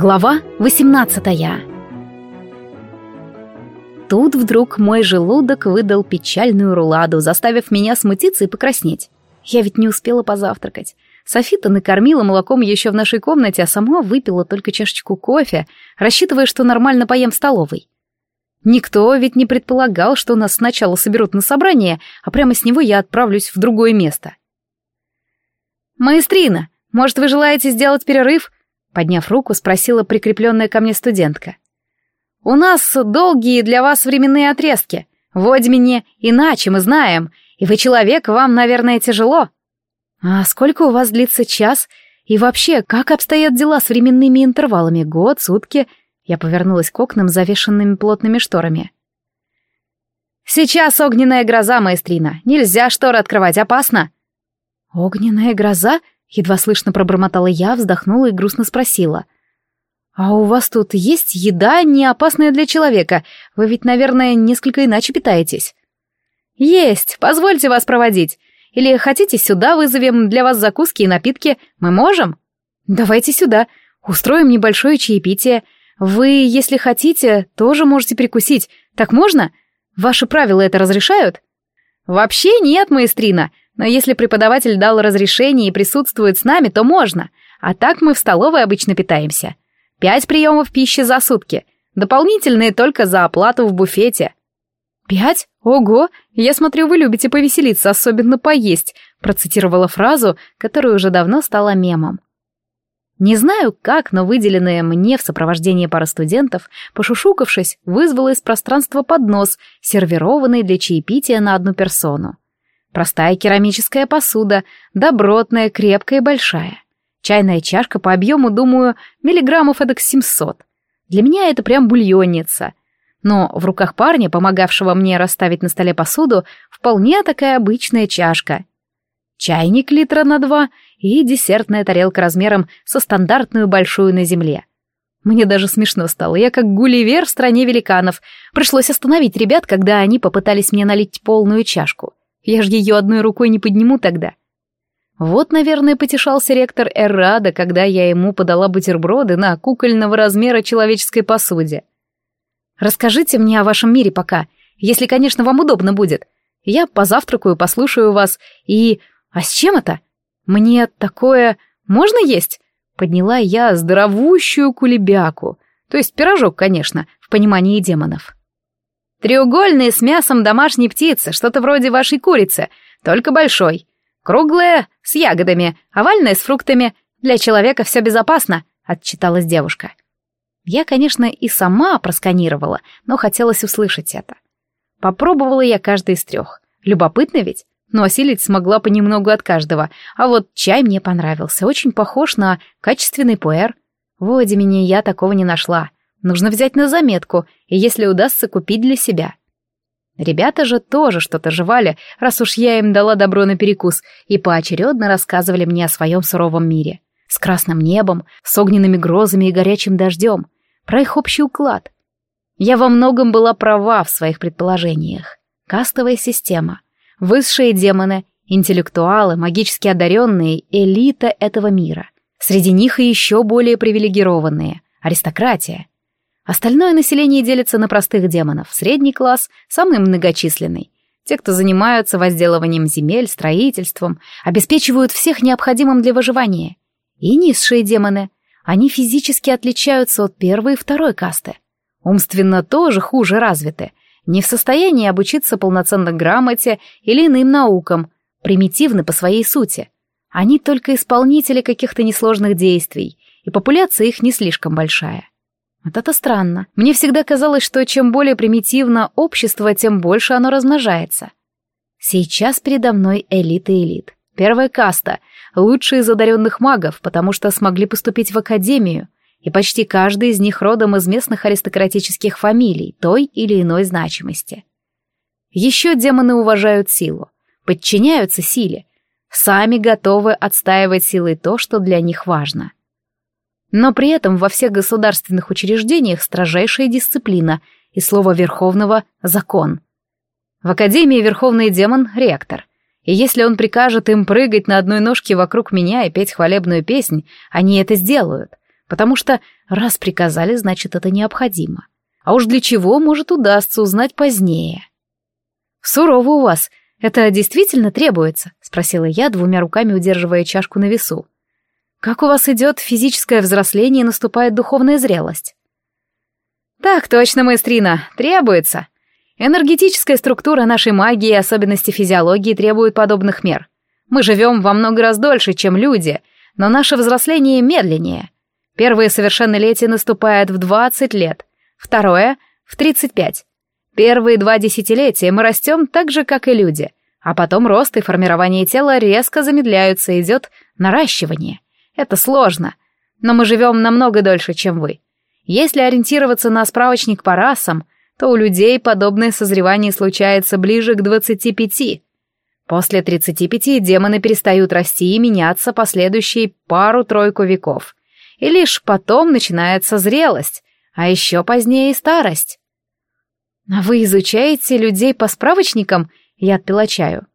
Глава 18 Тут вдруг мой желудок выдал печальную руладу, заставив меня смутиться и покраснеть. Я ведь не успела позавтракать. Софита накормила молоком еще в нашей комнате, а сама выпила только чашечку кофе, рассчитывая, что нормально поем в столовой. Никто ведь не предполагал, что нас сначала соберут на собрание, а прямо с него я отправлюсь в другое место. «Маэстрина, может, вы желаете сделать перерыв?» Подняв руку, спросила прикрепленная ко мне студентка. «У нас долгие для вас временные отрезки. В Одьмине иначе, мы знаем. И вы человек, вам, наверное, тяжело». «А сколько у вас длится час? И вообще, как обстоят дела с временными интервалами? Год, сутки?» Я повернулась к окнам, завешенными плотными шторами. «Сейчас огненная гроза, маэстрина. Нельзя шторы открывать, опасно». «Огненная гроза?» Едва слышно пробормотала я, вздохнула и грустно спросила. «А у вас тут есть еда, не опасная для человека? Вы ведь, наверное, несколько иначе питаетесь». «Есть, позвольте вас проводить. Или хотите сюда вызовем для вас закуски и напитки? Мы можем?» «Давайте сюда. Устроим небольшое чаепитие. Вы, если хотите, тоже можете прикусить. Так можно? Ваши правила это разрешают?» «Вообще нет, маэстрина. Но если преподаватель дал разрешение и присутствует с нами, то можно. А так мы в столовой обычно питаемся. Пять приемов пищи за сутки. Дополнительные только за оплату в буфете. «Пять? Ого! Я смотрю, вы любите повеселиться, особенно поесть», процитировала фразу, которая уже давно стала мемом. Не знаю как, но выделенная мне в сопровождении пары студентов, пошушукавшись, вызвала из пространства поднос, сервированный для чаепития на одну персону. Простая керамическая посуда, добротная, крепкая и большая. Чайная чашка по объему, думаю, миллиграммов эдак 700. Для меня это прям бульонница. Но в руках парня, помогавшего мне расставить на столе посуду, вполне такая обычная чашка. Чайник литра на два и десертная тарелка размером со стандартную большую на земле. Мне даже смешно стало, я как гулливер в стране великанов. Пришлось остановить ребят, когда они попытались мне налить полную чашку. Я ж ее одной рукой не подниму тогда. Вот, наверное, потешался ректор Эррада, когда я ему подала бутерброды на кукольного размера человеческой посуде. Расскажите мне о вашем мире пока, если, конечно, вам удобно будет. Я позавтракаю, послушаю вас и... А с чем это? Мне такое... Можно есть? Подняла я здоровущую кулебяку. То есть пирожок, конечно, в понимании демонов. Треугольные с мясом домашней птицы, что-то вроде вашей курицы, только большой. Круглая, с ягодами, овальная с фруктами. Для человека все безопасно», — отчиталась девушка. Я, конечно, и сама просканировала, но хотелось услышать это. Попробовала я каждый из трех. Любопытно ведь? Но осилить смогла понемногу от каждого. А вот чай мне понравился, очень похож на качественный пуэр. В Одимине я такого не нашла. Нужно взять на заметку, и если удастся, купить для себя. Ребята же тоже что-то жевали, раз уж я им дала добро на перекус, и поочередно рассказывали мне о своем суровом мире. С красным небом, с огненными грозами и горячим дождем. Про их общий уклад. Я во многом была права в своих предположениях. Кастовая система. Высшие демоны, интеллектуалы, магически одаренные, элита этого мира. Среди них и еще более привилегированные. Аристократия. Остальное население делится на простых демонов. Средний класс, самый многочисленный. Те, кто занимаются возделыванием земель, строительством, обеспечивают всех необходимым для выживания. И низшие демоны. Они физически отличаются от первой и второй касты. Умственно тоже хуже развиты. Не в состоянии обучиться полноценно грамоте или иным наукам. Примитивны по своей сути. Они только исполнители каких-то несложных действий, и популяция их не слишком большая. Вот это странно. Мне всегда казалось, что чем более примитивно общество, тем больше оно размножается. Сейчас передо мной элита элит. Первая каста, лучшие из одаренных магов, потому что смогли поступить в академию, и почти каждый из них родом из местных аристократических фамилий той или иной значимости. Еще демоны уважают силу, подчиняются силе, сами готовы отстаивать силой то, что для них важно. Но при этом во всех государственных учреждениях строжайшая дисциплина и слово Верховного — закон. В Академии Верховный Демон — ректор. И если он прикажет им прыгать на одной ножке вокруг меня и петь хвалебную песнь, они это сделают, Потому что раз приказали, значит, это необходимо. А уж для чего, может, удастся узнать позднее. «Сурово у вас. Это действительно требуется?» — спросила я, двумя руками удерживая чашку на весу. «Как у вас идет физическое взросление и наступает духовная зрелость?» «Так точно, маэстрина, требуется. Энергетическая структура нашей магии и особенности физиологии требуют подобных мер. Мы живем во много раз дольше, чем люди, но наше взросление медленнее. Первое совершеннолетие наступает в 20 лет, второе — в 35. Первые два десятилетия мы растем так же, как и люди, а потом рост и формирование тела резко замедляются, идет наращивание. Это сложно, но мы живем намного дольше, чем вы. Если ориентироваться на справочник по расам, то у людей подобное созревание случается ближе к 25. После 35 демоны перестают расти и меняться последующие пару-тройку веков. И лишь потом начинается зрелость, а еще позднее и старость. А вы изучаете людей по справочникам? Я отпила чаю.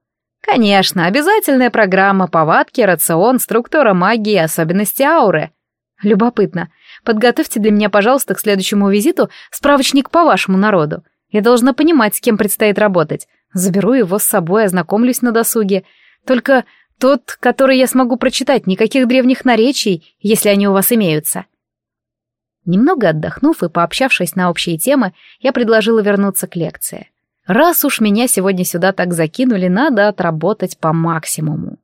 Конечно, обязательная программа, повадки, рацион, структура магии, особенности ауры. Любопытно. Подготовьте для меня, пожалуйста, к следующему визиту справочник по вашему народу. Я должна понимать, с кем предстоит работать. Заберу его с собой, ознакомлюсь на досуге. Только тот, который я смогу прочитать, никаких древних наречий, если они у вас имеются. Немного отдохнув и пообщавшись на общие темы, я предложила вернуться к лекции. Раз уж меня сегодня сюда так закинули, надо отработать по максимуму.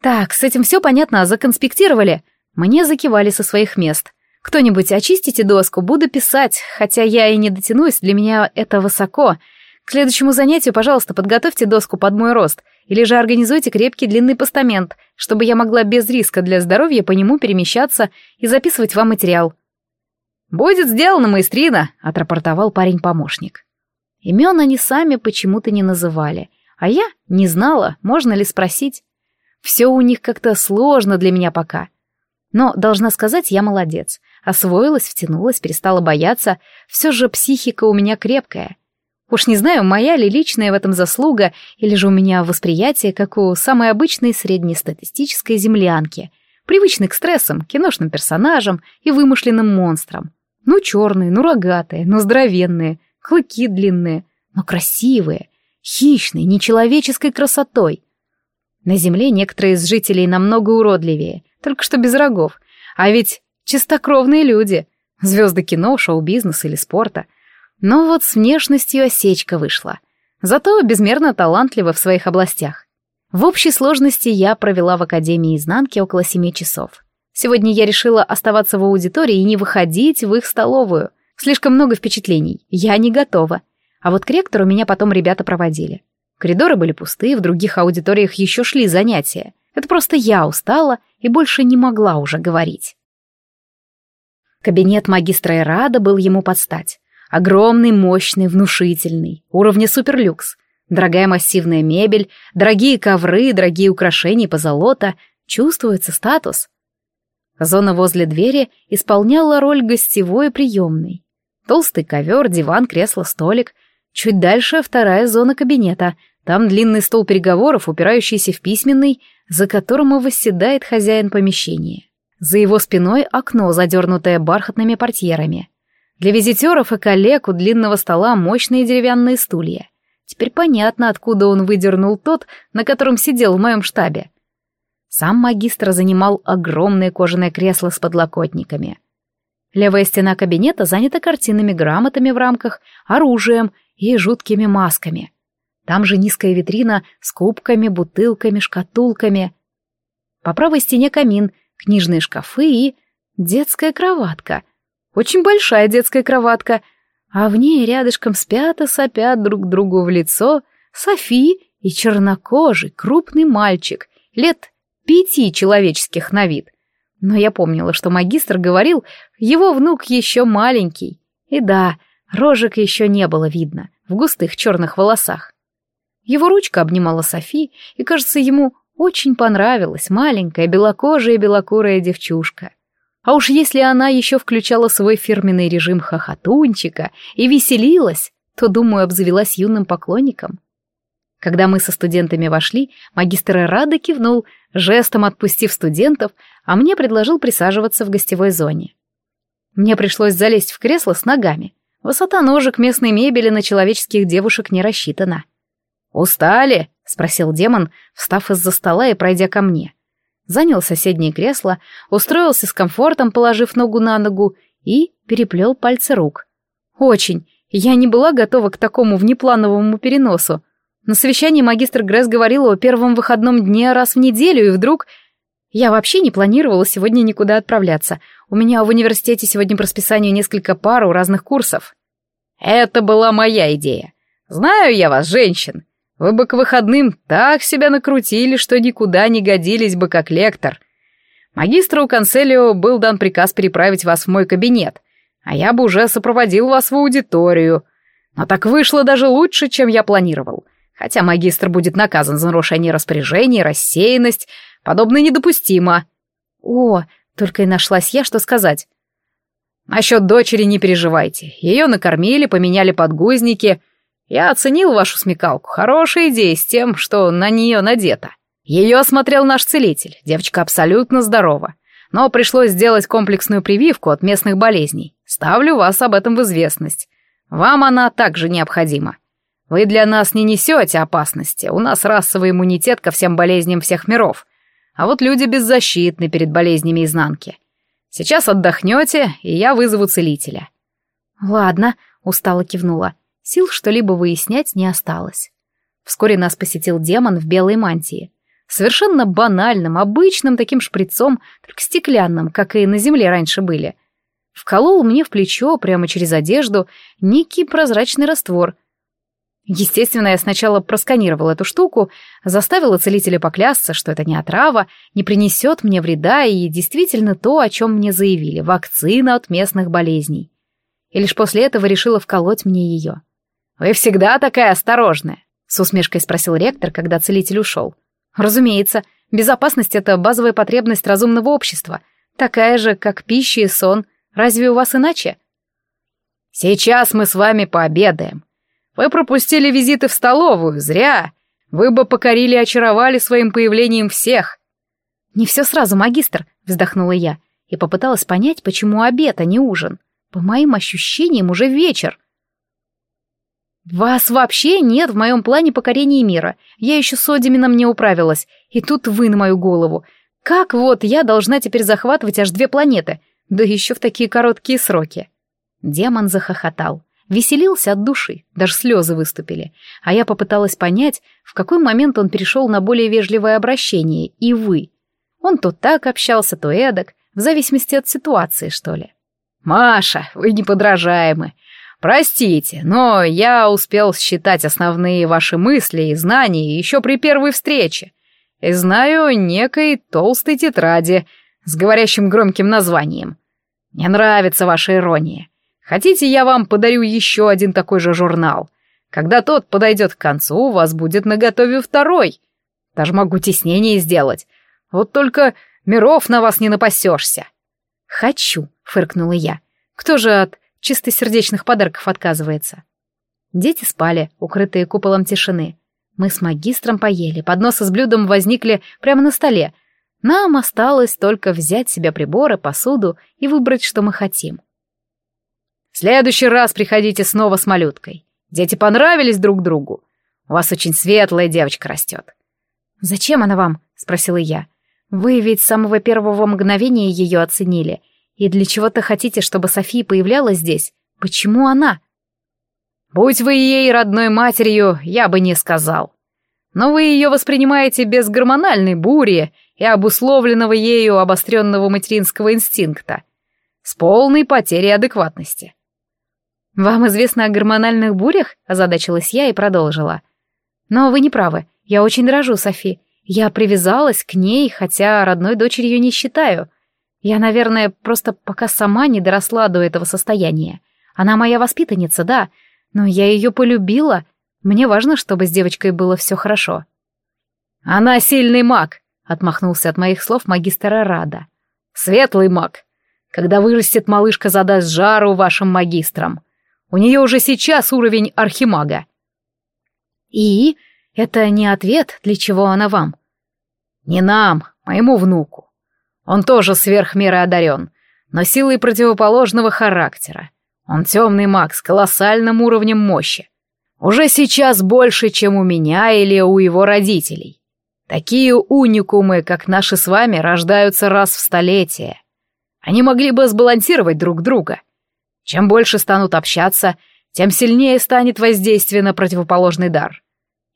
Так, с этим все понятно, законспектировали. Мне закивали со своих мест. Кто-нибудь очистите доску, буду писать, хотя я и не дотянусь, для меня это высоко. К следующему занятию, пожалуйста, подготовьте доску под мой рост, или же организуйте крепкий длинный постамент, чтобы я могла без риска для здоровья по нему перемещаться и записывать вам материал. «Будет сделано, маэстрина», — отрапортовал парень-помощник. Имен они сами почему-то не называли, а я не знала, можно ли спросить. Все у них как-то сложно для меня пока. Но, должна сказать, я молодец. Освоилась, втянулась, перестала бояться. Все же психика у меня крепкая. Уж не знаю, моя ли личная в этом заслуга, или же у меня восприятие, как у самой обычной среднестатистической землянки, привычной к стрессам, киношным персонажам и вымышленным монстрам. Ну, черные, ну, рогатые, ну, здоровенные, клыки длинные, но красивые, хищные, нечеловеческой красотой. На земле некоторые из жителей намного уродливее, только что без рогов. А ведь чистокровные люди, звезды кино, шоу-бизнеса или спорта. Но вот с внешностью осечка вышла. Зато безмерно талантлива в своих областях. В общей сложности я провела в Академии изнанки около семи часов. Сегодня я решила оставаться в аудитории и не выходить в их столовую. Слишком много впечатлений, я не готова. А вот к ректору меня потом ребята проводили. Коридоры были пустые, в других аудиториях еще шли занятия. Это просто я устала и больше не могла уже говорить. Кабинет магистра Эрада был ему под стать. Огромный, мощный, внушительный, уровня суперлюкс. Дорогая массивная мебель, дорогие ковры, дорогие украшения позолота. Чувствуется статус. Зона возле двери исполняла роль гостевой приемной. Толстый ковер, диван, кресло, столик. Чуть дальше вторая зона кабинета. Там длинный стол переговоров, упирающийся в письменный, за которым и восседает хозяин помещения. За его спиной окно, задернутое бархатными портьерами. Для визитеров и коллег у длинного стола мощные деревянные стулья. Теперь понятно, откуда он выдернул тот, на котором сидел в моем штабе. Сам магистр занимал огромное кожаное кресло с подлокотниками. Левая стена кабинета занята картинами, грамотами в рамках, оружием и жуткими масками — там же низкая витрина с кубками, бутылками, шкатулками. По правой стене камин, книжные шкафы и детская кроватка. Очень большая детская кроватка, а в ней рядышком спят и сопят друг другу в лицо Софи и чернокожий крупный мальчик, лет пяти человеческих на вид. Но я помнила, что магистр говорил, его внук еще маленький. И да, рожек еще не было видно в густых черных волосах. Его ручка обнимала Софи, и, кажется, ему очень понравилась маленькая белокожая белокурая девчушка. А уж если она еще включала свой фирменный режим хохотунчика и веселилась, то, думаю, обзавелась юным поклонником. Когда мы со студентами вошли, магистр Рада кивнул, жестом отпустив студентов, а мне предложил присаживаться в гостевой зоне. Мне пришлось залезть в кресло с ногами. Высота ножек местной мебели на человеческих девушек не рассчитана. «Устали?» — спросил демон, встав из-за стола и пройдя ко мне. Занял соседнее кресло, устроился с комфортом, положив ногу на ногу, и переплел пальцы рук. «Очень. Я не была готова к такому внеплановому переносу. На совещании магистр Гресс говорил о первом выходном дне раз в неделю, и вдруг... Я вообще не планировала сегодня никуда отправляться. У меня в университете сегодня по расписанию несколько пар у разных курсов. Это была моя идея. Знаю я вас, женщин. Вы бы к выходным так себя накрутили, что никуда не годились бы как лектор. Магистру Канцелио был дан приказ переправить вас в мой кабинет, а я бы уже сопроводил вас в аудиторию. Но так вышло даже лучше, чем я планировал. Хотя магистр будет наказан за нарушение распоряжений, рассеянность, подобное недопустимо. О, только и нашлась я, что сказать. Насчет дочери не переживайте. Ее накормили, поменяли подгузники. Я оценил вашу смекалку. Хорошая идея с тем, что на нее надето. Ее осмотрел наш целитель. Девочка абсолютно здорова. Но пришлось сделать комплексную прививку от местных болезней. Ставлю вас об этом в известность. Вам она также необходима. Вы для нас не несете опасности. У нас расовый иммунитет ко всем болезням всех миров. А вот люди беззащитны перед болезнями изнанки. Сейчас отдохнете, и я вызову целителя». «Ладно», — устало кивнула. Сил что-либо выяснять не осталось. Вскоре нас посетил демон в белой мантии. Совершенно банальным, обычным таким шприцом, только стеклянным, как и на земле раньше были. Вколол мне в плечо, прямо через одежду, некий прозрачный раствор. Естественно, я сначала просканировала эту штуку, заставила целителя поклясться, что это не отрава, не принесет мне вреда и действительно то, о чем мне заявили — вакцина от местных болезней. И лишь после этого решила вколоть мне ее. «Вы всегда такая осторожная?» — с усмешкой спросил ректор, когда целитель ушел. Разумеется, безопасность — это базовая потребность разумного общества, такая же, как пища и сон. Разве у вас иначе? Сейчас мы с вами пообедаем. Вы пропустили визиты в столовую, зря. Вы бы покорили и очаровали своим появлением всех. Не все сразу, магистр, вздохнула я и попыталась понять, почему обед, а не ужин. По моим ощущениям, уже вечер. «Вас вообще нет в моем плане покорения мира. Я еще с Одимином не управилась, и тут вы на мою голову. Как вот я должна теперь захватывать аж две планеты, да еще в такие короткие сроки?» Демон захохотал, веселился от души, даже слезы выступили, а я попыталась понять, в какой момент он перешел на более вежливое обращение, и вы. Он то так общался, то эдак, в зависимости от ситуации, что ли. «Маша, вы неподражаемы. Простите, но я успел считать основные ваши мысли и знания еще при первой встрече. И знаю некой толстой тетради с говорящим громким названием. Мне нравится ваша ирония. Хотите, я вам подарю еще один такой же журнал? Когда тот подойдет к концу, у вас будет наготове второй. Даже могу теснение сделать. Вот только миров на вас не напасешься. «Хочу», — фыркнула я. «Кто же от чистосердечных подарков отказывается. Дети спали, укрытые куполом тишины. Мы с магистром поели, подносы с блюдом возникли прямо на столе. Нам осталось только взять себе приборы, посуду и выбрать, что мы хотим. «В следующий раз приходите снова с малюткой. Дети понравились друг другу. У вас очень светлая девочка растет». «Зачем она вам?» — спросила я. «Вы ведь с самого первого мгновения ее оценили, и для чего-то хотите, чтобы София появлялась здесь? Почему она? Будь вы ей родной матерью, я бы не сказал. Но вы ее воспринимаете без гормональной бури и обусловленного ею обостренного материнского инстинкта, с полной потерей адекватности. «Вам известно о гормональных бурях?» — озадачилась я и продолжила. «Но вы не правы. Я очень дорожу Софи. Я привязалась к ней, хотя родной дочерью не считаю. Я, наверное, просто пока сама не доросла до этого состояния. Она моя воспитанница, да, но я ее полюбила. Мне важно, чтобы с девочкой было все хорошо. Она сильный маг, отмахнулся от моих слов магистр Рада. Светлый маг. Когда вырастет, малышка задаст жару вашим магистрам. У нее уже сейчас уровень архимага. И Это не ответ, для чего она вам. Не нам, моему внуку. Он тоже сверх меры одарен, но силой противоположного характера. Он темный маг с колоссальным уровнем мощи. Уже сейчас больше, чем у меня или у его родителей. Такие уникумы, как наши с вами, рождаются раз в столетие. Они могли бы сбалансировать друг друга. Чем больше станут общаться, тем сильнее станет воздействие на противоположный дар.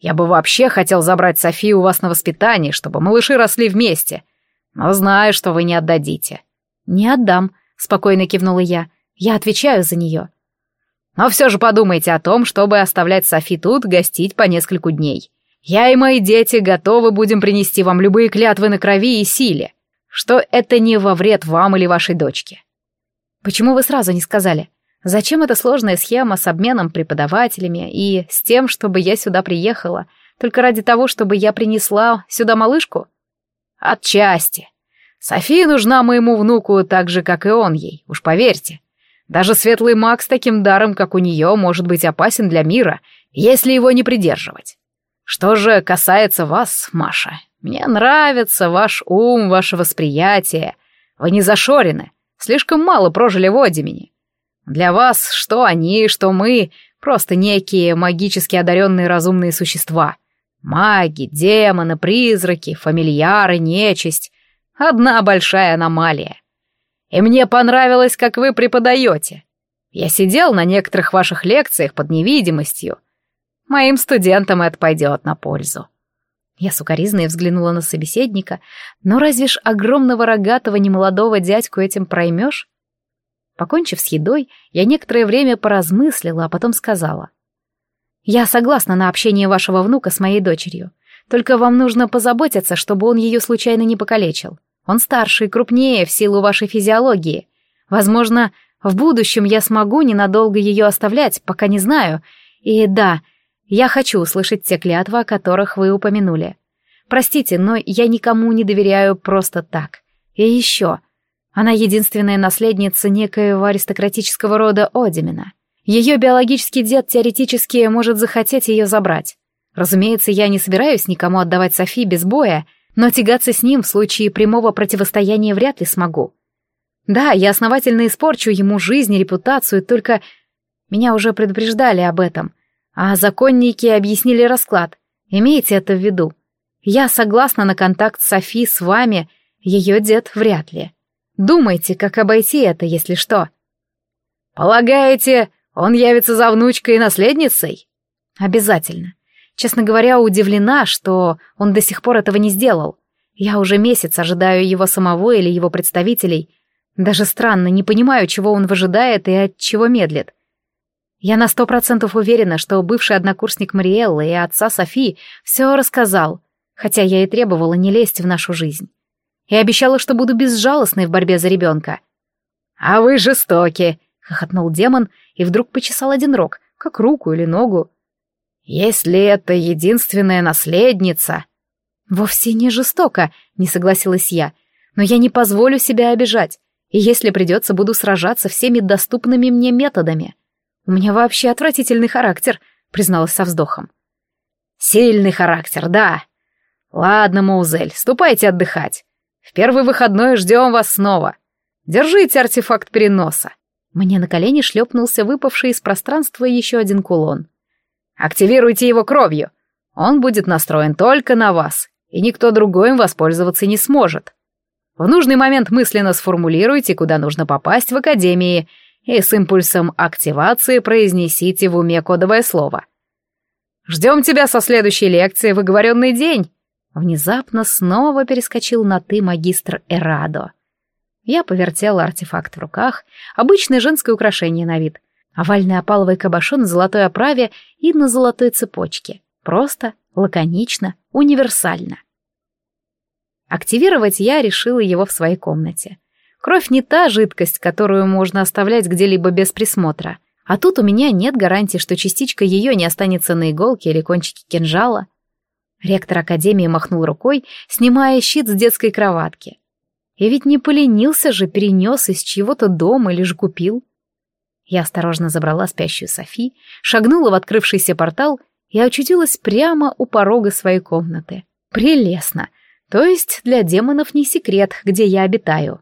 Я бы вообще хотел забрать Софию у вас на воспитание, чтобы малыши росли вместе. Но знаю, что вы не отдадите». «Не отдам», — спокойно кивнула я. «Я отвечаю за нее». «Но все же подумайте о том, чтобы оставлять Софи тут гостить по нескольку дней. Я и мои дети готовы будем принести вам любые клятвы на крови и силе, что это не во вред вам или вашей дочке». «Почему вы сразу не сказали? Зачем эта сложная схема с обменом преподавателями и с тем, чтобы я сюда приехала, только ради того, чтобы я принесла сюда малышку? Отчасти. София нужна моему внуку так же, как и он ей, уж поверьте. Даже светлый маг с таким даром, как у нее, может быть опасен для мира, если его не придерживать. Что же касается вас, Маша, мне нравится ваш ум, ваше восприятие. Вы не зашорены, слишком мало прожили в Одимине. Для вас что они, что мы, просто некие магически одаренные разумные существа. Маги, демоны, призраки, фамильяры, нечисть. Одна большая аномалия. И мне понравилось, как вы преподаете. Я сидел на некоторых ваших лекциях под невидимостью. Моим студентам это пойдет на пользу. Я сукоризной взглянула на собеседника, но разве ж огромного рогатого немолодого дядьку этим проймешь? Покончив с едой, я некоторое время поразмыслила, а потом сказала. «Я согласна на общение вашего внука с моей дочерью. Только вам нужно позаботиться, чтобы он ее случайно не покалечил. Он старше и крупнее в силу вашей физиологии. Возможно, в будущем я смогу ненадолго ее оставлять, пока не знаю. И да, я хочу услышать те клятвы, о которых вы упомянули. Простите, но я никому не доверяю просто так. И еще, она единственная наследница некоего аристократического рода Одимина. Ее биологический дед теоретически может захотеть ее забрать. Разумеется, я не собираюсь никому отдавать Софи без боя, но тягаться с ним в случае прямого противостояния вряд ли смогу. Да, я основательно испорчу ему жизнь и репутацию, только меня уже предупреждали об этом, а законники объяснили расклад. Имейте это в виду. Я согласна на контакт Софи с вами, ее дед вряд ли. Думайте, как обойти это, если что. Полагаете, он явится за внучкой и наследницей? Обязательно. Честно говоря, удивлена, что он до сих пор этого не сделал. Я уже месяц ожидаю его самого или его представителей. Даже странно, не понимаю, чего он выжидает и от чего медлит. Я на сто процентов уверена, что бывший однокурсник Мариэллы и отца Софии все рассказал, хотя я и требовала не лезть в нашу жизнь и обещала, что буду безжалостной в борьбе за ребенка. «А вы жестоки!» — хохотнул демон и вдруг почесал один рог, как руку или ногу. «Если это единственная наследница...» «Вовсе не жестоко», — не согласилась я, «но я не позволю себя обижать, и если придется, буду сражаться всеми доступными мне методами. У меня вообще отвратительный характер», — призналась со вздохом. «Сильный характер, да. Ладно, Маузель, ступайте отдыхать. В первый выходной ждем вас снова. Держите артефакт переноса. Мне на колени шлепнулся выпавший из пространства еще один кулон. Активируйте его кровью. Он будет настроен только на вас, и никто другой им воспользоваться не сможет. В нужный момент мысленно сформулируйте, куда нужно попасть в академии, и с импульсом активации произнесите в уме кодовое слово. Ждем тебя со следующей лекции в оговоренный день. Внезапно снова перескочил на «ты» магистр Эрадо. Я повертела артефакт в руках, обычное женское украшение на вид, овальный опаловый кабошон в золотой оправе и на золотой цепочке. Просто, лаконично, универсально. Активировать я решила его в своей комнате. Кровь не та жидкость, которую можно оставлять где-либо без присмотра. А тут у меня нет гарантии, что частичка ее не останется на иголке или кончике кинжала. Ректор Академии махнул рукой, снимая щит с детской кроватки. И ведь не поленился же, перенес из чьего-то дома или же купил. Я осторожно забрала спящую Софи, шагнула в открывшийся портал и очутилась прямо у порога своей комнаты. Прелестно. То есть для демонов не секрет, где я обитаю.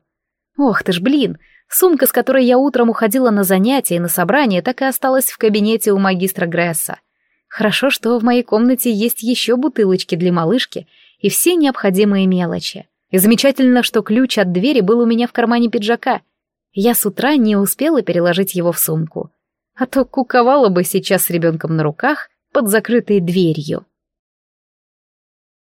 Ох ты ж, блин, сумка, с которой я утром уходила на занятия и на собрание, так и осталась в кабинете у магистра Гресса. Хорошо, что в моей комнате есть еще бутылочки для малышки и все необходимые мелочи. И замечательно, что ключ от двери был у меня в кармане пиджака. Я с утра не успела переложить его в сумку. А то куковала бы сейчас с ребенком на руках под закрытой дверью.